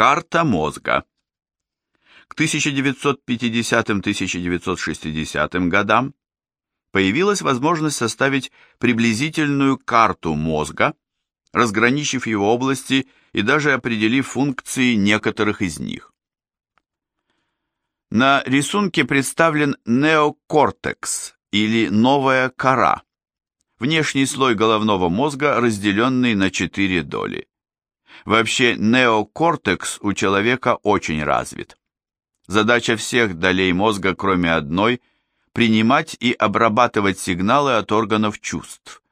Карта мозга. К 1950-1960 годам появилась возможность составить приблизительную карту мозга, разграничив его области и даже определив функции некоторых из них. На рисунке представлен неокортекс или новая кора, внешний слой головного мозга, разделенный на четыре доли. Вообще неокортекс у человека очень развит. Задача всех долей мозга, кроме одной, принимать и обрабатывать сигналы от органов чувств.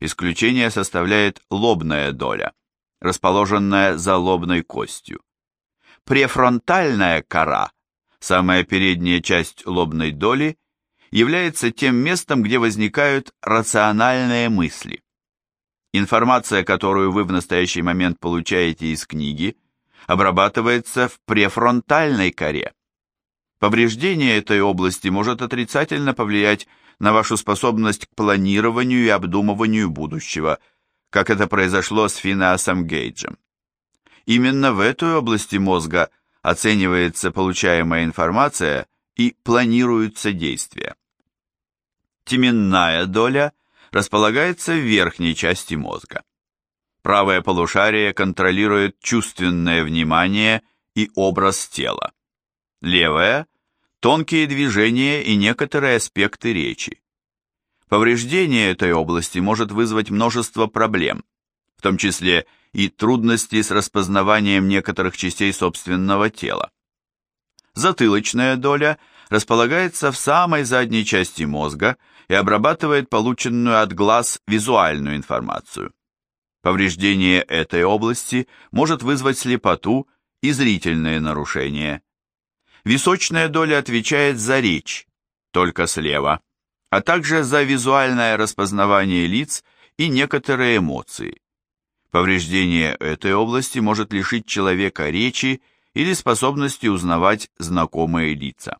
Исключение составляет лобная доля, расположенная за лобной костью. Префронтальная кора, самая передняя часть лобной доли, является тем местом, где возникают рациональные мысли. Информация, которую вы в настоящий момент получаете из книги, обрабатывается в префронтальной коре. Повреждение этой области может отрицательно повлиять на вашу способность к планированию и обдумыванию будущего, как это произошло с Финиасом Гейджем. Именно в этой области мозга оценивается получаемая информация и планируются действия. Теменная доля располагается в верхней части мозга. Правое полушарие контролирует чувственное внимание и образ тела. Левое – тонкие движения и некоторые аспекты речи. Повреждение этой области может вызвать множество проблем, в том числе и трудности с распознаванием некоторых частей собственного тела. Затылочная доля располагается в самой задней части мозга и обрабатывает полученную от глаз визуальную информацию. Повреждение этой области может вызвать слепоту и зрительные нарушения. Височная доля отвечает за речь, только слева, а также за визуальное распознавание лиц и некоторые эмоции. Повреждение этой области может лишить человека речи или способности узнавать знакомые лица.